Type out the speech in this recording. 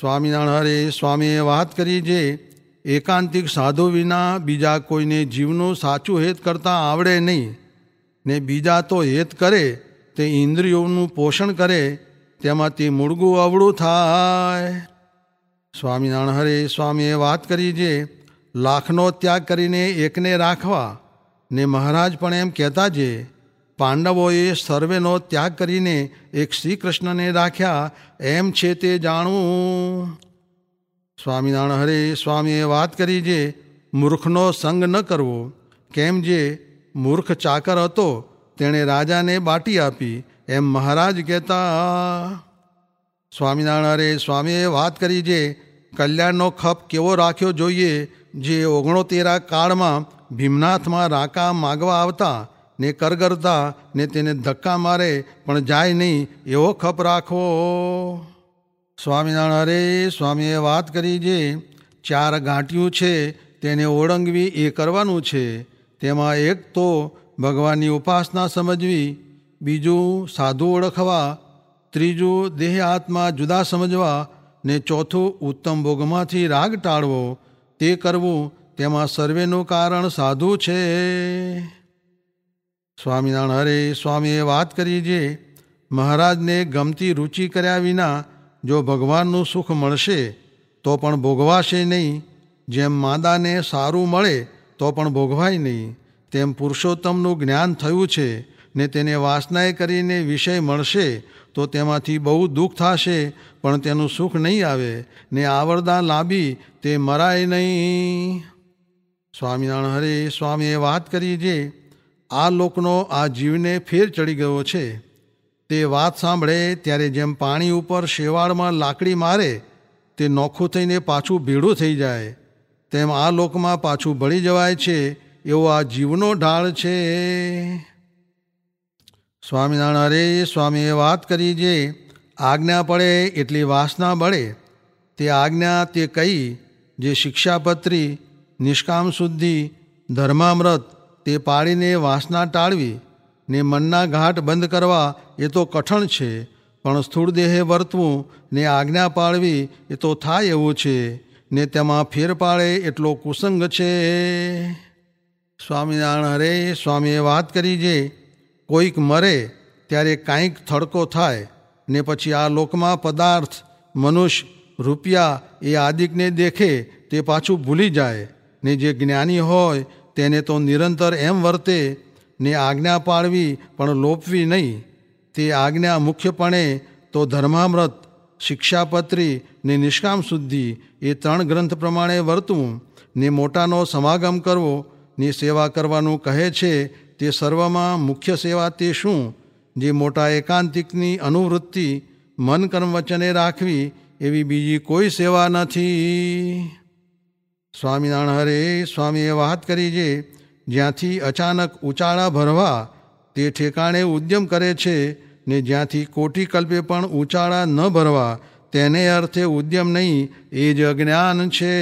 સ્વામિનારાયણ હરે સ્વામીએ વાત કરી જે એકાંતિક સાધુ વિના બીજા કોઈને જીવનું સાચું હેત કરતાં આવડે નહીં, ને બીજા તો હેત કરે, તે ઇન્દ્રિયોનું પોષણ કરે તેમાંથી મૂળગું અવળું થાય. સ્વામિનારાયણ હરે સ્વામીએ વાત કરી જે લાખનો ત્યાગ કરીને એકને રાખવા, ને મહારાજ પણ એમ કહેતા જે પાંડવોએ સર્વેનો ત્યાગ કરીને એક શ્રી કૃષ્ણને રાખ્યા. એમ છે તે જાણવું. સ્વામિનારાયણ હરે સ્વામીએ વાત કરી જે મૂર્ખનો સંગ ન કરવો. કેમ જે મૂર્ખ ચાકર હતો, તેણે રાજાને બાટી આપી. એમ મહારાજ કહેતા, સ્વામિનારાયણ હરે સ્વામીએ વાત કરી જે કલ્યાણનો ખપ કેવો રાખ્યો જોઈએ, જે ઓગણોતેરા કાળમાં ભીમનાથમાં રાકા માગવા આવતા. ને કરગરતા ને તેને ધક્કા મારે, પણ જાય નહીં એવો ખપ રાખવો. સ્વામિનારાયણ, અરે સ્વામીએ વાત કરી જે ચાર ગાંઠિયું છે તેને ઓળંગવી એ કરવાનું છે. તેમાં એક તો ભગવાનની ઉપાસના સમજવી, બીજું સાધુ ઓળખવા, ત્રીજું દેહ આત્મા જુદા સમજવા, ને ચોથું ઉત્તમ ભોગમાંથી રાગ ટાળવો. તે કરવું તેમાં સર્વેનું કારણ સાધુ છે. સ્વામિનારાયણ હરે સ્વામીએ વાત કરી જે મહારાજને ગમતી રુચિ કર્યા વિના જો ભગવાનનું સુખ મળશે, તો પણ ભોગવાશે નહીં. જેમ માદાને સારું મળે, તો પણ ભોગવાય નહીં. તેમ પુરુષોત્તમનું જ્ઞાન થયું છે, ને તેને વાસનાએ કરીને વિષય મળશે, તો તેમાંથી બહુ દુઃખ થશે, પણ તેનું સુખ નહીં આવે, ને આવરદા લાંબી, તે મરાય નહીં. સ્વામિનારાયણ હરે સ્વામીએ વાત કરી જે આ લોકનો આ જીવને ફેર ચડી ગયો છે. તે વાત સાંભળે ત્યારે જેમ પાણી ઉપર શેવાળમાં લાકડી મારે, તે નોખું થઈને પાછું ભીડું થઈ જાય. તેમ આ લોકમાં પાછું ભળી જવાય છે એવો આ જીવનો ઢાળ છે. સ્વામિનારાયણ અરે સ્વામીએ વાત કરી જે, આજ્ઞા પડે એટલી વાસના બળે. તે આજ્ઞા તે કઈ જે શિક્ષાપત્રી, નિષ્કામ શુદ્ધિ, ધર્મામૃત તે પાળીને વાસના ટાળવી ને મનના ઘાટ બંધ કરવા એ તો કઠણ છે, પણ સ્થૂળ દેહે વર્તવું ને આજ્ઞા પાળવી એ તો થાય એવું છે, ને તેમાં ફેર પાડે એટલો કુસંગ છે. સ્વામિનારાયણ હરે, સ્વામીએ વાત કરી જે કોઈક મરે ત્યારે કાંઈક થડકો થાય ને પછી આ લોકમાં પદાર્થ, મનુષ્ય, રૂપિયા એ આદિકને દેખે તે પાછું ભૂલી જાય ને જે જ્ઞાની હોય તેને તો નિરંતર એમ વર્તે ને આજ્ઞા પાળવી પણ લોપવી નહીં. તે આજ્ઞા મુખ્યપણે તો ધર્મામૃત, શિક્ષાપત્રી ને નિષ્કામ શુદ્ધિ એ ત્રણ ગ્રંથ પ્રમાણે વર્તવું ને મોટાનો સમાગમ કરવો ની સેવા કરવાનું કહે છે તે સર્વમાં મુખ્ય સેવા તે શું? જે મોટા એકાંતિકની અનુવૃત્તિ મન કર્મ વચને રાખવી એવી બીજી કોઈ સેવા નથી. સ્વામિનારાયણ હરે સ્વામીએ વાત કરી છે જ્યાંથી અચાનક ઉચાળા ભરવા તે ઠેકાણે ઉદ્યમ કરે છે ને જ્યાંથી કોટિકલ્પે પણ ઉચાળા ન ભરવા, તેને અર્થે ઉદ્યમ નહીં, એ જ અજ્ઞાન છે.